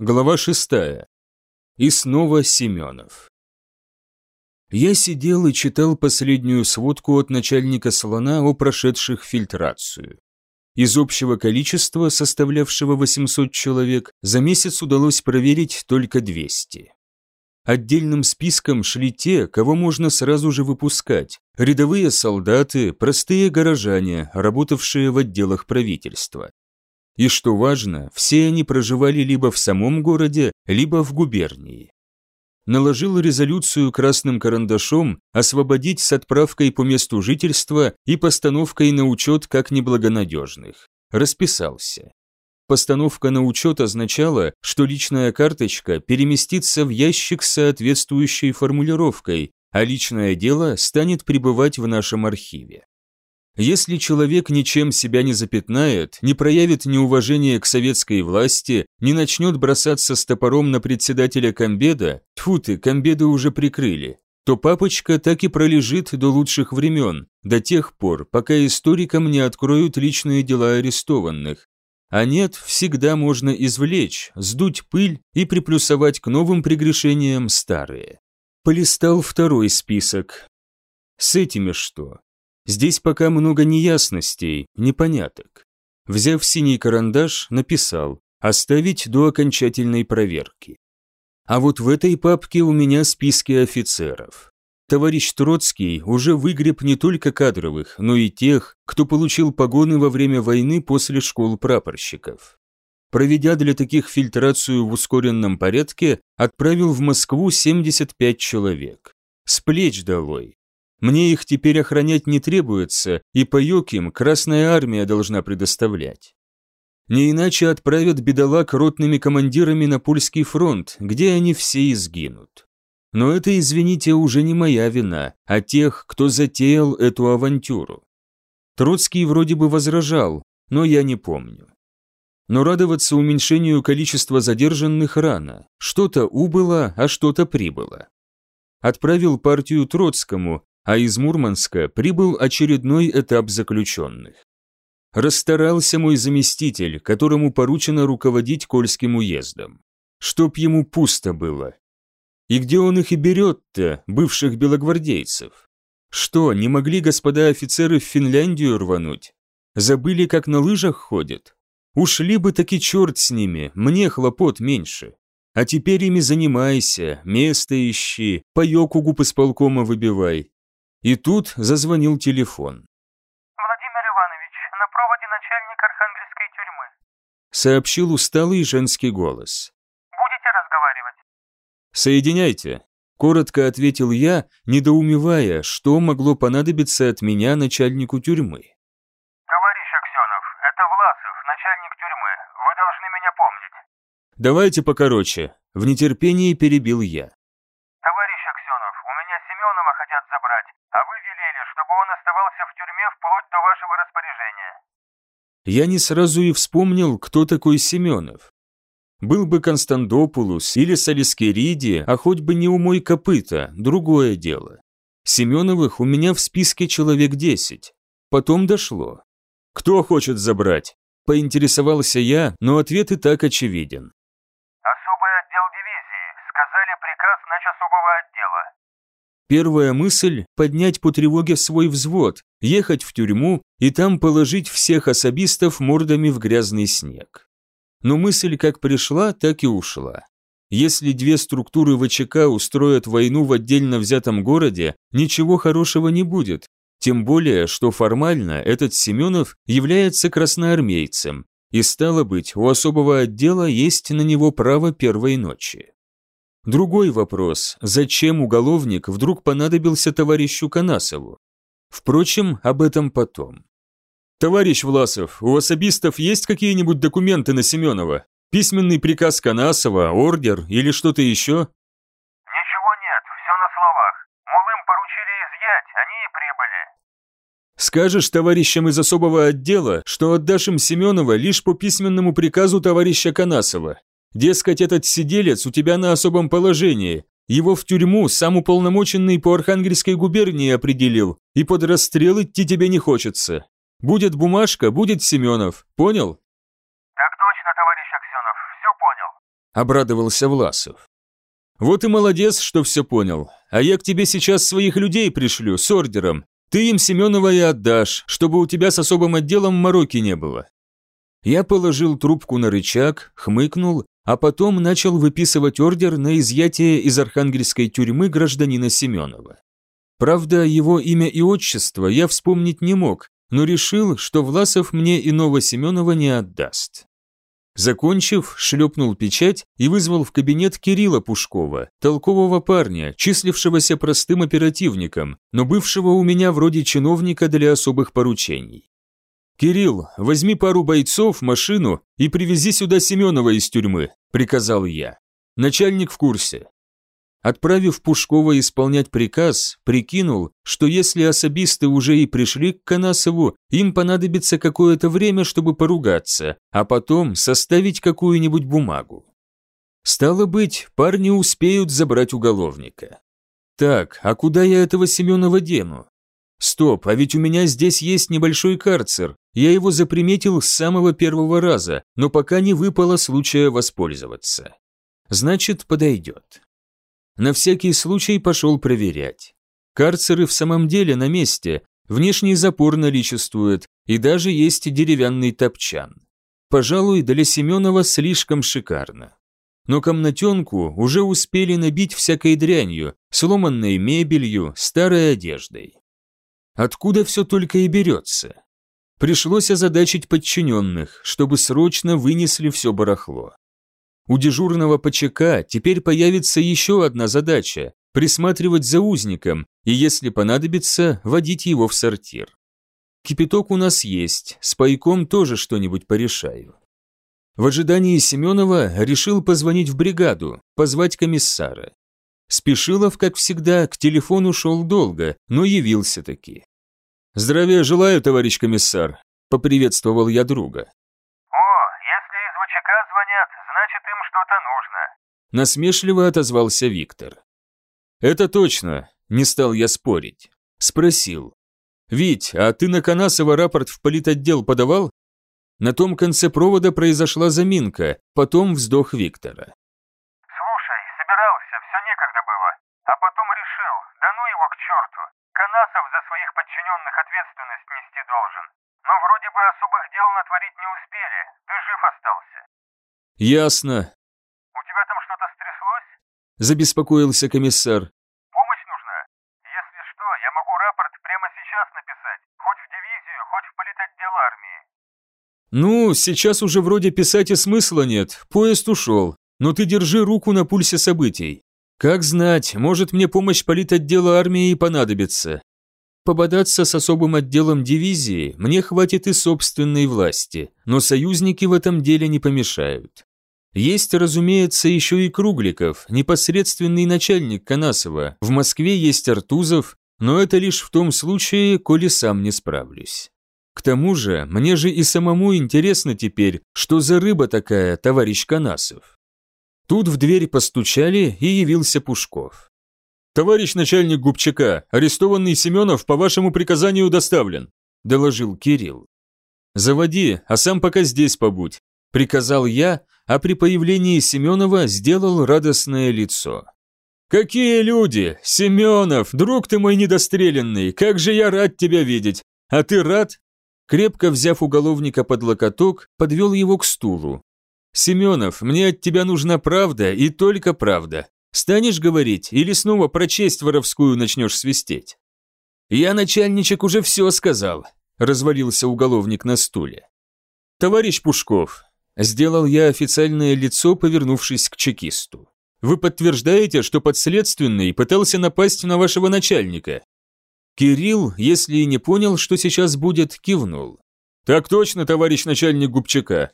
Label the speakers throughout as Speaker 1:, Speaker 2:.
Speaker 1: Глава шестая. И снова Семенов. Я сидел и читал последнюю сводку от начальника слона о прошедших фильтрацию. Из общего количества, составлявшего 800 человек, за месяц удалось проверить только 200. Отдельным списком шли те, кого можно сразу же выпускать. Рядовые солдаты, простые горожане, работавшие в отделах правительства. И что важно, все они проживали либо в самом городе, либо в губернии. Наложил резолюцию красным карандашом освободить с отправкой по месту жительства и постановкой на учет как неблагонадежных. Расписался. Постановка на учет означала, что личная карточка переместится в ящик с соответствующей формулировкой, а личное дело станет пребывать в нашем архиве. Если человек ничем себя не запятнает, не проявит неуважения к советской власти, не начнет бросаться с топором на председателя комбеда, тьфу ты, комбеды уже прикрыли, то папочка так и пролежит до лучших времен, до тех пор, пока историкам не откроют личные дела арестованных. А нет, всегда можно извлечь, сдуть пыль и приплюсовать к новым прегрешениям старые. Полистал второй список. С этими что? Здесь пока много неясностей, непоняток. Взяв синий карандаш, написал «Оставить до окончательной проверки». А вот в этой папке у меня списки офицеров. Товарищ Троцкий уже выгреб не только кадровых, но и тех, кто получил погоны во время войны после школ прапорщиков. Проведя для таких фильтрацию в ускоренном порядке, отправил в Москву 75 человек. С плеч долой, мне их теперь охранять не требуется, и паёк им Красная Армия должна предоставлять. Не иначе отправят бедолаг ротными командирами на польский фронт, где они все и сгинут. Но это, извините, уже не моя вина, а тех, кто затеял эту авантюру. Троцкий вроде бы возражал, но я не помню. Но радоваться уменьшению количества задержанных рано. Что-то убыло, а что-то прибыло. Отправил партию Троцкому, а из Мурманска прибыл очередной этап заключенных. Расстарался мой заместитель, которому поручено руководить Кольским уездом. Чтоб ему пусто было. И где он их и берет-то, бывших белогвардейцев? Что, не могли господа офицеры в Финляндию рвануть? Забыли, как на лыжах ходят? Ушли бы таки черт с ними, мне хлопот меньше. А теперь ими занимайся, место ищи, паёк у губ исполкома выбивай, и тут зазвонил телефон.
Speaker 2: «Владимир Иванович, на проводе начальник Архангельской тюрьмы»,
Speaker 1: сообщил усталый женский голос.
Speaker 2: «Будете разговаривать?»
Speaker 1: «Соединяйте», – коротко ответил я, недоумевая, что могло понадобиться от меня начальнику тюрьмы.
Speaker 2: «Товарищ Аксенов, это Власов, начальник тюрьмы. Вы должны меня помнить».
Speaker 1: «Давайте покороче», – в нетерпении перебил я.
Speaker 2: «Товарищ Аксенов, у меня Семенова хотят забрать, а вы велели, чтобы он оставался в тюрьме вплоть до вашего распоряжения».
Speaker 1: Я не сразу и вспомнил, кто такой Семенов. Был бы Константопулус или Салискериди, а хоть бы не у мой копыта, другое дело. Семеновых у меня в списке человек десять. Потом дошло. Кто хочет забрать? Поинтересовался я, но ответ и так очевиден.
Speaker 2: «Особый отдел дивизии. Сказали приказ нач особого отдела».
Speaker 1: Первая мысль – поднять по тревоге свой взвод, ехать в тюрьму и там положить всех особистов мордами в грязный снег. Но мысль как пришла, так и ушла. Если две структуры ВЧК устроят войну в отдельно взятом городе, ничего хорошего не будет, тем более, что формально этот Семенов является красноармейцем, и стало быть, у особого отдела есть на него право первой ночи. Другой вопрос, зачем уголовник вдруг понадобился товарищу Канасову? Впрочем, об этом потом. «Товарищ Власов, у особистов есть какие-нибудь документы на Семенова? Письменный приказ Канасова, ордер или что-то еще?»
Speaker 2: «Ничего нет, все на словах. Мол, им поручили изъять, они и прибыли».
Speaker 1: «Скажешь товарищам из особого отдела, что отдашь им Семенова лишь по письменному приказу товарища Канасова. Дескать, этот сиделец у тебя на особом положении. Его в тюрьму сам уполномоченный по Архангельской губернии определил, и под расстрел идти тебе не хочется. Будет бумажка, будет Семенов. Понял?
Speaker 2: «Так точно, товарищ Аксенов, все понял».
Speaker 1: обрадовался Власов. «Вот и молодец, что все понял. А я к тебе сейчас своих людей пришлю с ордером. Ты им Семенова и отдашь, чтобы у тебя с особым отделом мороки не было». Я положил трубку на рычаг, хмыкнул, а потом начал выписывать ордер на изъятие из архангельской тюрьмы гражданина Семенова. Правда, его имя и отчество я вспомнить не мог, но решил, что Власов мне иного Семенова не отдаст. Закончив, шлепнул печать и вызвал в кабинет Кирилла Пушкова, толкового парня, числившегося простым оперативником, но бывшего у меня вроде чиновника для особых поручений. «Кирилл, возьми пару бойцов, машину и привези сюда Семенова из тюрьмы», – приказал я. Начальник в курсе. Отправив Пушкова исполнять приказ, прикинул, что если особисты уже и пришли к Канасову, им понадобится какое-то время, чтобы поругаться, а потом составить какую-нибудь бумагу. Стало быть, парни успеют забрать уголовника. Так, а куда я этого Семенова дену? Стоп, а ведь у меня здесь есть небольшой карцер. Я его заприметил с самого первого раза, но пока не выпало случая воспользоваться. Значит, подойдет. На всякий случай пошел проверять. Карцеры в самом деле на месте, внешний запор наличествует, и даже есть деревянный топчан. Пожалуй, для Семенова слишком шикарно. Но комнатенку уже успели набить всякой дрянью, сломанной мебелью, старой одеждой. Откуда все только и берется? Пришлось озадачить подчиненных, чтобы срочно вынесли все барахло. У дежурного ПЧК теперь появится еще одна задача – присматривать за узником и, если понадобится, водить его в сортир. Кипяток у нас есть, с пайком тоже что-нибудь порешаю. В ожидании Семенова решил позвонить в бригаду, позвать комиссара. Спешилов, как всегда, к телефону шел долго, но явился таки. «Здравия желаю, товарищ комиссар», – поприветствовал я друга.
Speaker 2: что-то нужно.
Speaker 1: Насмешливо отозвался Виктор. Это точно, не стал я спорить. Спросил. «Вить, а ты на Канасова рапорт в политотдел подавал?» На том конце провода произошла заминка, потом вздох Виктора.
Speaker 2: «Слушай, собирался, все некогда было. А потом решил, да ну его к черту. Канасов за своих подчиненных ответственность нести должен. Но вроде бы особых дел натворить не успели, ты жив остался».
Speaker 1: «Ясно забеспокоился комиссар.
Speaker 2: «Помощь нужна? Если что, я могу рапорт прямо сейчас написать, хоть в дивизию, хоть в политотдел армии».
Speaker 1: «Ну, сейчас уже вроде писать и смысла нет, поезд ушел, но ты держи руку на пульсе событий. Как знать, может мне помощь политотдела армии и понадобится. Пободаться с особым отделом дивизии мне хватит и собственной власти, но союзники в этом деле не помешают. Есть, разумеется, еще и Кругликов, непосредственный начальник Канасова. В Москве есть Артузов, но это лишь в том случае, коли сам не справлюсь. К тому же, мне же и самому интересно теперь, что за рыба такая, товарищ Канасов. Тут в дверь постучали, и явился Пушков. «Товарищ начальник Губчака, арестованный Семенов по вашему приказанию доставлен», – доложил Кирилл. «Заводи, а сам пока здесь побудь», – приказал я, а при появлении Семенова сделал радостное лицо. «Какие люди! Семенов, друг ты мой недостреленный, как же я рад тебя видеть! А ты рад?» Крепко взяв уголовника под локоток, подвел его к стулу. «Семенов, мне от тебя нужна правда и только правда. Станешь говорить или снова про честь воровскую начнешь свистеть?» «Я, начальничек, уже все сказал», – развалился уголовник на стуле. «Товарищ Пушков, Сделал я официальное лицо, повернувшись к чекисту. Вы подтверждаете, что подследственный пытался напасть на вашего начальника? Кирилл, если и не понял, что сейчас будет, кивнул. Так точно, товарищ начальник Губчака.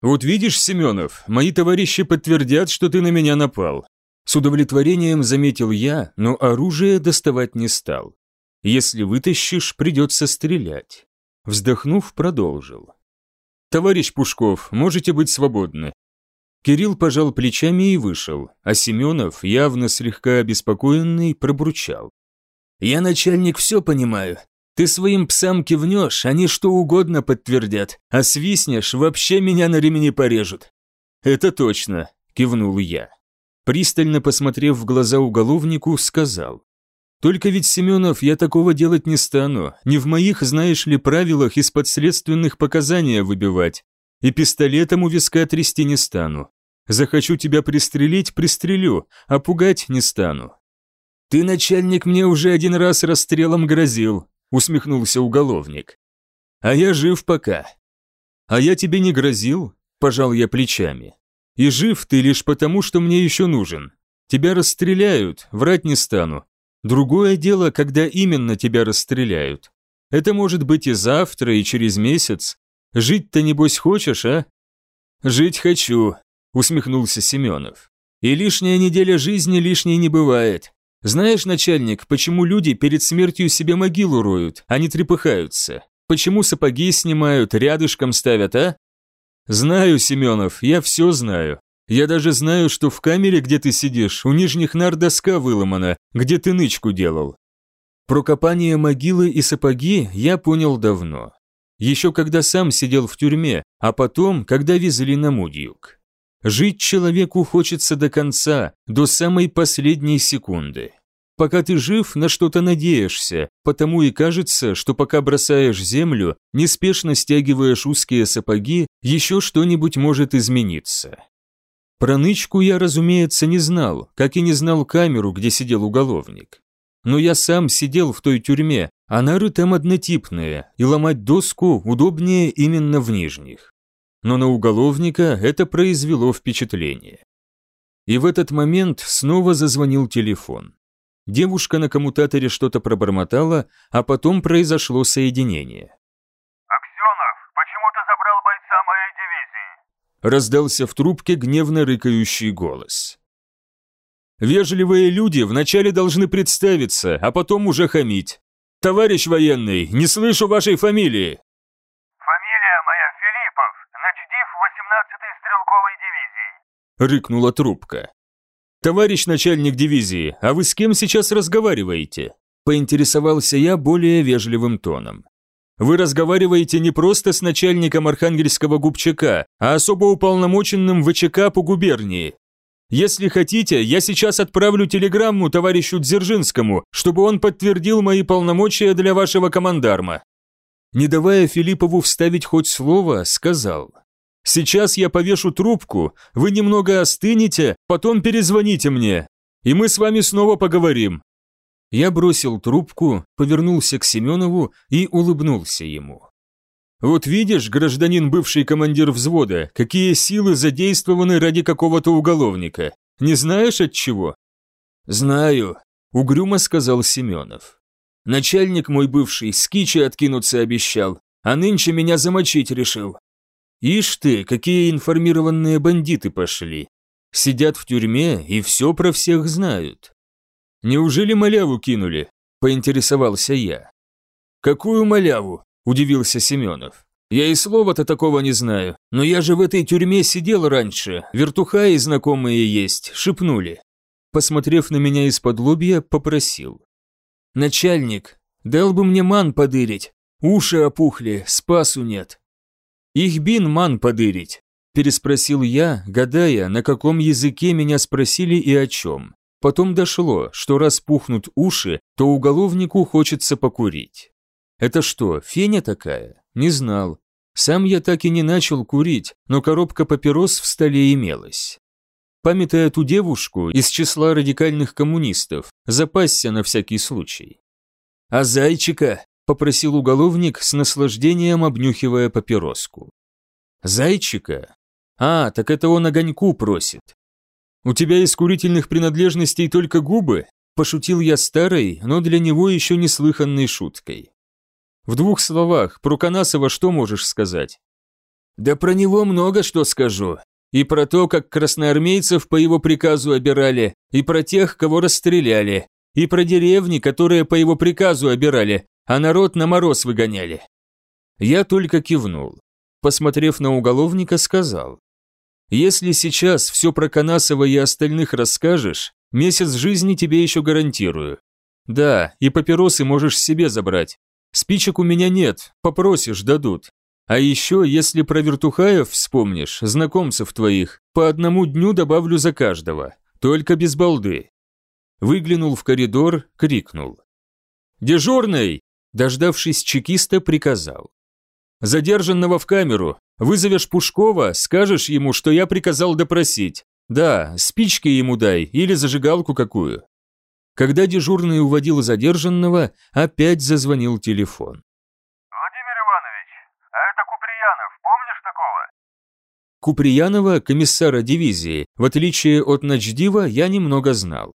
Speaker 1: Вот видишь, Семенов, мои товарищи подтвердят, что ты на меня напал. С удовлетворением заметил я, но оружие доставать не стал. Если вытащишь, придется стрелять. Вздохнув, продолжил. «Товарищ Пушков, можете быть свободны». Кирилл пожал плечами и вышел, а Семенов, явно слегка обеспокоенный, пробурчал. «Я, начальник, все понимаю. Ты своим псам кивнешь, они что угодно подтвердят, а свистнешь, вообще меня на ремени порежут». «Это точно», – кивнул я. Пристально посмотрев в глаза уголовнику, сказал. Только ведь, Семенов, я такого делать не стану. Не в моих, знаешь ли, правилах из подследственных показания выбивать. И пистолетом у виска трясти не стану. Захочу тебя пристрелить – пристрелю, а пугать не стану. Ты, начальник, мне уже один раз расстрелом грозил, усмехнулся уголовник. А я жив пока. А я тебе не грозил, пожал я плечами. И жив ты лишь потому, что мне еще нужен. Тебя расстреляют, врать не стану. Другое дело, когда именно тебя расстреляют. Это может быть и завтра, и через месяц. Жить-то, небось, хочешь, а? Жить хочу, усмехнулся Семенов. И лишняя неделя жизни лишней не бывает. Знаешь, начальник, почему люди перед смертью себе могилу роют, а не трепыхаются? Почему сапоги снимают, рядышком ставят, а? Знаю, Семенов, я все знаю. Я даже знаю, что в камере, где ты сидишь, у нижних нар доска выломана, где ты нычку делал. Про копание могилы и сапоги я понял давно. Еще когда сам сидел в тюрьме, а потом, когда везли на Мудьюк. Жить человеку хочется до конца, до самой последней секунды. Пока ты жив, на что-то надеешься, потому и кажется, что пока бросаешь землю, неспешно стягиваешь узкие сапоги, еще что-нибудь может измениться. Про нычку я, разумеется, не знал, как и не знал камеру, где сидел уголовник. Но я сам сидел в той тюрьме, а нары там однотипные, и ломать доску удобнее именно в нижних. Но на уголовника это произвело впечатление. И в этот момент снова зазвонил телефон. Девушка на коммутаторе что-то пробормотала, а потом произошло соединение. раздался в трубке гневно рыкающий голос. Вежливые люди вначале должны представиться, а потом уже хамить. Товарищ военный, не слышу вашей фамилии.
Speaker 2: Фамилия моя Филиппов, начдив 18-й стрелковой дивизии.
Speaker 1: Рыкнула трубка. Товарищ начальник дивизии, а вы с кем сейчас разговариваете? Поинтересовался я более вежливым тоном. Вы разговариваете не просто с начальником Архангельского губчака, а особо уполномоченным ВЧК по губернии. Если хотите, я сейчас отправлю телеграмму товарищу Дзержинскому, чтобы он подтвердил мои полномочия для вашего командарма». Не давая Филиппову вставить хоть слово, сказал. «Сейчас я повешу трубку, вы немного остынете, потом перезвоните мне, и мы с вами снова поговорим. Я бросил трубку, повернулся к Семенову и улыбнулся ему. «Вот видишь, гражданин бывший командир взвода, какие силы задействованы ради какого-то уголовника. Не знаешь от чего?» «Знаю», – угрюмо сказал Семенов. «Начальник мой бывший с кичи откинуться обещал, а нынче меня замочить решил. Ишь ты, какие информированные бандиты пошли. Сидят в тюрьме и все про всех знают. «Неужели маляву кинули?» – поинтересовался я. «Какую маляву?» – удивился Семенов. «Я и слова-то такого не знаю, но я же в этой тюрьме сидел раньше, вертухаи знакомые есть, шепнули». Посмотрев на меня из-под лобья, попросил. «Начальник, дал бы мне ман подырить, уши опухли, спасу нет». «Их бин ман подырить», – переспросил я, гадая, на каком языке меня спросили и о чем. Потом дошло, что раз пухнут уши, то уголовнику хочется покурить. Это что, феня такая? Не знал. Сам я так и не начал курить, но коробка папирос в столе имелась. Памятая ту девушку из числа радикальных коммунистов, запасся на всякий случай. «А зайчика?» – попросил уголовник с наслаждением обнюхивая папироску. «Зайчика? А, так это он огоньку просит. «У тебя из курительных принадлежностей только губы?» – пошутил я старой, но для него еще неслыханной шуткой. «В двух словах, про Канасова что можешь сказать?» «Да про него много что скажу. И про то, как красноармейцев по его приказу обирали, и про тех, кого расстреляли, и про деревни, которые по его приказу обирали, а народ на мороз выгоняли». Я только кивнул. Посмотрев на уголовника, сказал. Если сейчас все про Канасова и остальных расскажешь, месяц жизни тебе еще гарантирую. Да, и папиросы можешь себе забрать. Спичек у меня нет, попросишь, дадут. А еще, если про вертухаев вспомнишь, знакомцев твоих, по одному дню добавлю за каждого, только без балды. Выглянул в коридор, крикнул. «Дежурный!» Дождавшись чекиста, приказал. «Задержанного в камеру. Вызовешь Пушкова, скажешь ему, что я приказал допросить. Да, спички ему дай или зажигалку какую». Когда дежурный уводил задержанного, опять зазвонил телефон.
Speaker 2: Владимир Иванович, а это Куприянов, помнишь такого?
Speaker 1: Куприянова, комиссара дивизии, в отличие от Начдива, я немного знал.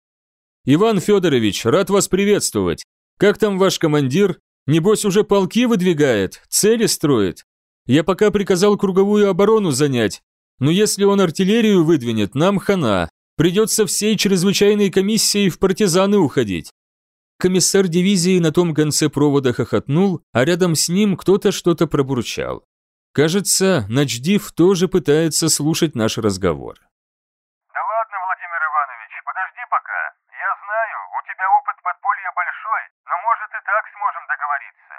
Speaker 1: «Иван Федорович, рад вас приветствовать. Как там ваш командир? Небось уже полки выдвигает, цели строит. Я пока приказал круговую оборону занять, но если он артиллерию выдвинет, нам хана. Придется всей чрезвычайной комиссией в партизаны уходить». Комиссар дивизии на том конце провода хохотнул, а рядом с ним кто-то что-то пробурчал. Кажется, Начдив тоже пытается слушать наш разговор.
Speaker 2: Да ладно, Владимир Иванович, подожди пока. Я знаю, у тебя опыт подполья большой, но может и так сможем договориться.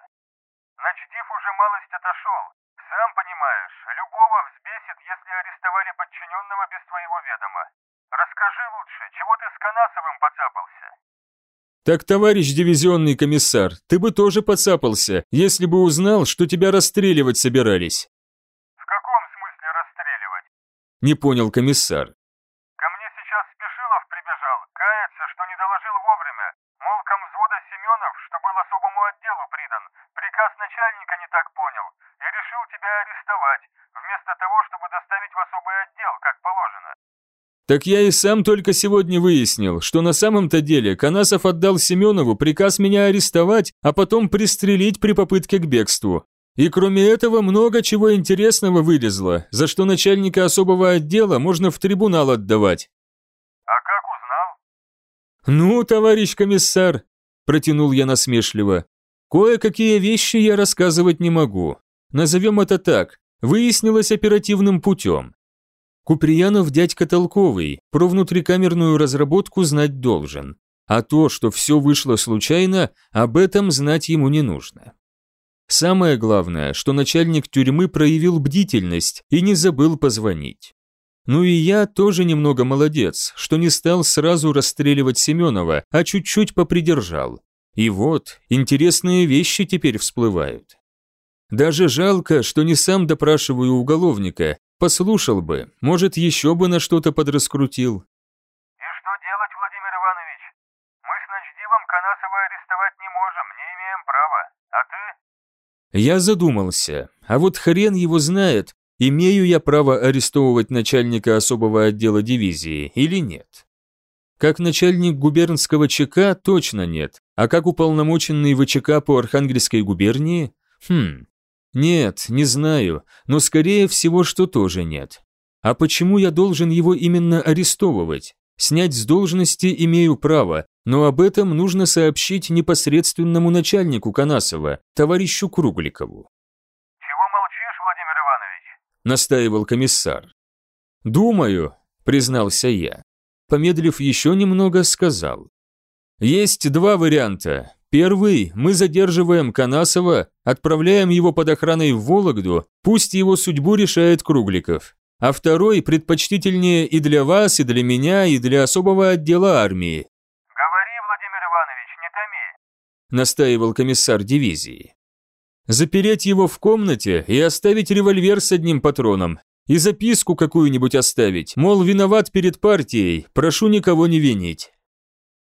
Speaker 2: Начдив уже малость отошел. Сам понимаешь, любого взбесит, если арестовали подчиненного без твоего ведома. Расскажи лучше, чего ты с Канасовым поцапался?
Speaker 1: Так, товарищ дивизионный комиссар, ты бы тоже поцапался, если бы узнал, что тебя расстреливать собирались.
Speaker 2: В каком смысле расстреливать?
Speaker 1: Не понял комиссар.
Speaker 2: Ко мне сейчас Спешилов прибежал, кается, что не доложил вовремя. Мол, комвзвода Семенов, что был особому отделу придан, приказ начальника не так понял и решил тебя арестовать, вместо того, чтобы доставить в особый отдел, как положено.
Speaker 1: Так я и сам только сегодня выяснил, что на самом-то деле Канасов отдал Семенову приказ меня арестовать, а потом пристрелить при попытке к бегству. И кроме этого много чего интересного вылезло, за что начальника особого отдела можно в трибунал отдавать.
Speaker 2: А как узнал?
Speaker 1: «Ну, товарищ комиссар», – протянул я насмешливо, – «кое-какие вещи я рассказывать не могу. Назовем это так, выяснилось оперативным путем. Куприянов дядька толковый, про внутрикамерную разработку знать должен, а то, что все вышло случайно, об этом знать ему не нужно. Самое главное, что начальник тюрьмы проявил бдительность и не забыл позвонить. Ну и я тоже немного молодец, что не стал сразу расстреливать Семенова, а чуть-чуть попридержал. И вот, интересные вещи теперь всплывают. Даже жалко, что не сам допрашиваю уголовника, послушал бы, может, еще бы на что-то подраскрутил.
Speaker 2: И что делать, Владимир Иванович? Мы с Ночдивом Канасова арестовать не можем, не имеем права. А ты?
Speaker 1: Я задумался, а вот хрен его знает, имею я право арестовывать начальника особого отдела дивизии или нет. Как начальник губернского ЧК точно нет, а как уполномоченный ВЧК по Архангельской губернии? Хм, нет, не знаю, но скорее всего, что тоже нет. А почему я должен его именно арестовывать? Снять с должности имею право, но об этом нужно сообщить непосредственному начальнику Канасова, товарищу Кругликову.
Speaker 2: Чего молчишь, Владимир Иванович?
Speaker 1: Настаивал комиссар. Думаю, признался я. Помедлив еще немного, сказал. Есть два варианта. Первый – мы задерживаем Канасова, отправляем его под охраной в Вологду, пусть его судьбу решает Кругликов. А второй предпочтительнее и для вас, и для меня, и для особого отдела армии,
Speaker 2: Говори, Владимир Иванович, не томи.
Speaker 1: настаивал комиссар дивизии. Запереть его в комнате и оставить револьвер с одним патроном. И записку какую-нибудь оставить, мол, виноват перед партией, прошу никого не винить.